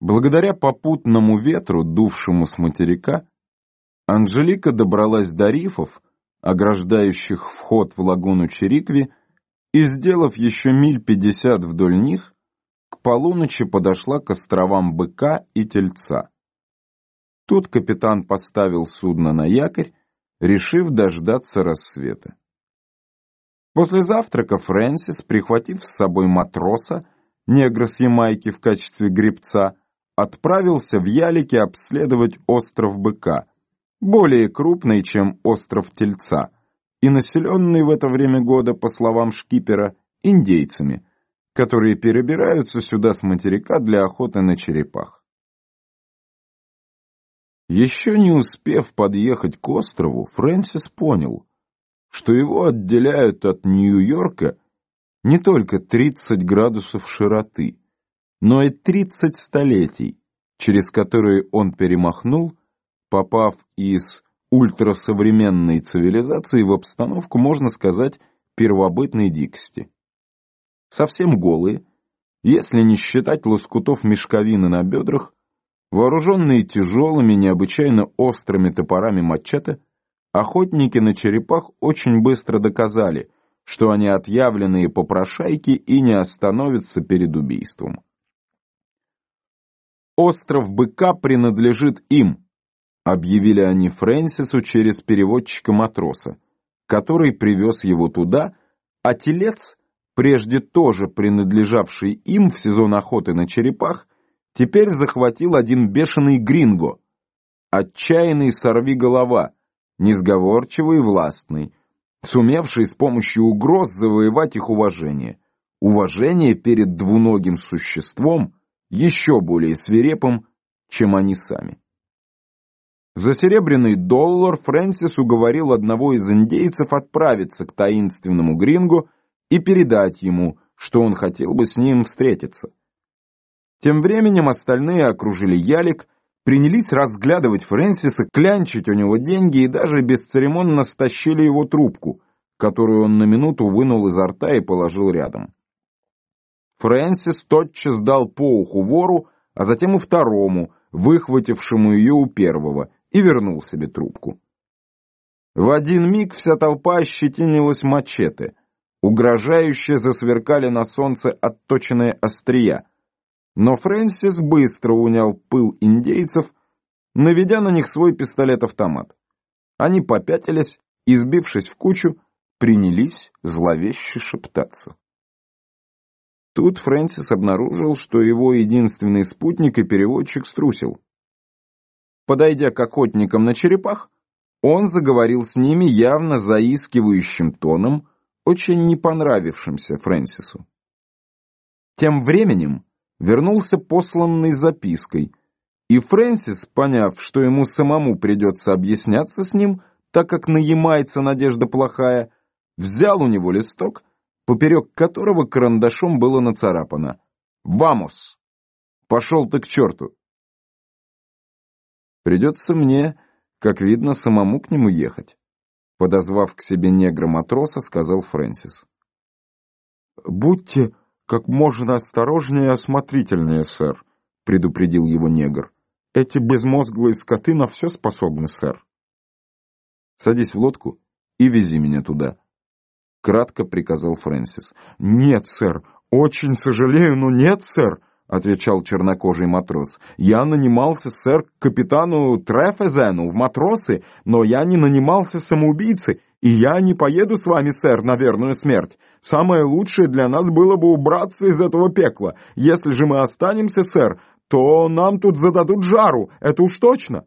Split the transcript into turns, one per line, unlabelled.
Благодаря попутному ветру, дувшему с материка, Анжелика добралась до рифов, ограждающих вход в лагуну Черикви, и, сделав еще миль пятьдесят вдоль них, к полуночи подошла к островам Быка и Тельца. Тут капитан поставил судно на якорь, решив дождаться рассвета. После завтрака Фрэнсис, прихватив с собой матроса, негра с Ямайки в качестве гребца, отправился в Ялике обследовать остров Быка, более крупный, чем остров Тельца, и населенный в это время года, по словам шкипера, индейцами, которые перебираются сюда с материка для охоты на черепах. Еще не успев подъехать к острову, Фрэнсис понял, что его отделяют от Нью-Йорка не только 30 градусов широты, но и 30 столетий, через которые он перемахнул, попав из ультрасовременной цивилизации в обстановку, можно сказать, первобытной дикости. Совсем голые, если не считать лоскутов мешковины на бедрах, вооруженные тяжелыми, необычайно острыми топорами мачете, охотники на черепах очень быстро доказали, что они отъявленные попрошайки и не остановятся перед убийством. «Остров Быка принадлежит им», — объявили они Фрэнсису через переводчика-матроса, который привез его туда, а телец, прежде тоже принадлежавший им в сезон охоты на черепах, теперь захватил один бешеный гринго, отчаянный сорви-голова, несговорчивый и властный, сумевший с помощью угроз завоевать их уважение. Уважение перед двуногим существом — еще более свирепым, чем они сами. За серебряный доллар Фрэнсис уговорил одного из индейцев отправиться к таинственному грингу и передать ему, что он хотел бы с ним встретиться. Тем временем остальные окружили ялик, принялись разглядывать Фрэнсиса, клянчить у него деньги и даже бесцеремонно стащили его трубку, которую он на минуту вынул изо рта и положил рядом. Фрэнсис тотчас дал по уху вору, а затем и второму, выхватившему ее у первого, и вернул себе трубку. В один миг вся толпа ощетинилась мачете. Угрожающе засверкали на солнце отточенные острия. Но Фрэнсис быстро унял пыл индейцев, наведя на них свой пистолет-автомат. Они попятились и, сбившись в кучу, принялись зловеще шептаться. Тут Фрэнсис обнаружил, что его единственный спутник и переводчик струсил. Подойдя к охотникам на черепах, он заговорил с ними явно заискивающим тоном, очень не понравившимся Фрэнсису. Тем временем вернулся посланный запиской, и Фрэнсис, поняв, что ему самому придется объясняться с ним, так как на ямайца надежда плохая, взял у него листок поперек которого карандашом было нацарапано «Вамос! Пошел ты к черту!» Придется мне, как видно, самому к нему ехать. Подозвав к себе негра-матроса, сказал Фрэнсис. «Будьте как можно осторожнее и осмотрительнее, сэр», — предупредил его негр. «Эти безмозглые скоты на все способны, сэр». «Садись в лодку и вези меня туда», — кратко приказал Фрэнсис. «Нет, сэр, очень сожалею, но нет, сэр», — отвечал чернокожий матрос. «Я нанимался, сэр, к капитану Трефезену в матросы, но я не нанимался в самоубийцы, и я не поеду с вами, сэр, на верную смерть. Самое лучшее для нас было бы убраться из этого пекла. Если же мы останемся, сэр, то нам тут зададут жару, это уж точно».